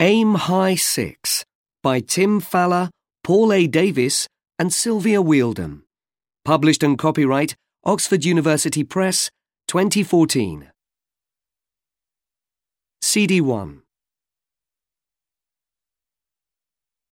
Aim High 6 by Tim Falla, Paul A. Davies, and Sylvia Wheeldon. Published and copyright Oxford University Press, 2014. CD 1